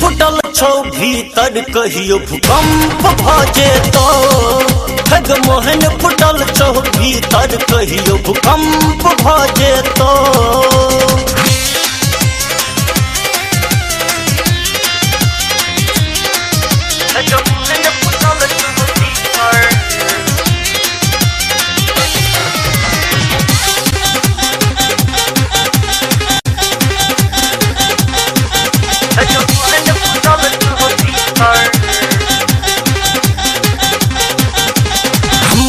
فٹل چیتر کہی بھوکمپ جگمہ پھٹل چیتر کہیو بھوکمپ ج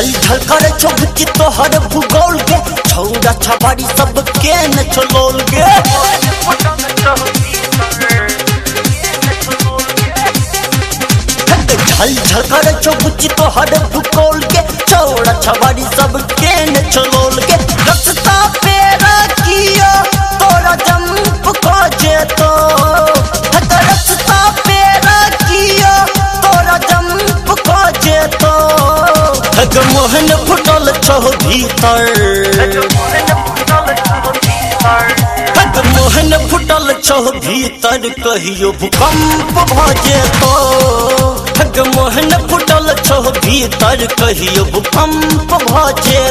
چوک چیتوہل کے چوری سب مہن فٹل چیتر کہی بھوکمپ مہین فٹل چیتر کہیو بھوکمپ بجے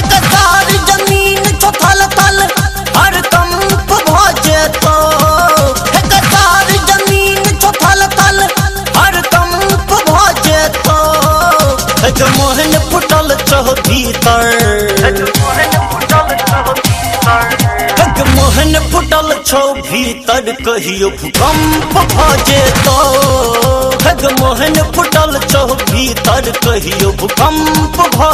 پویت کہی بھوکمپ جتو بگموہن پو بھی تر کہی بھوکمپ ب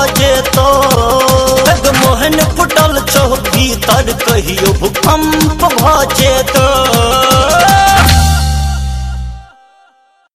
جگ مہین پو بھی کہی بھوکمپ ب ج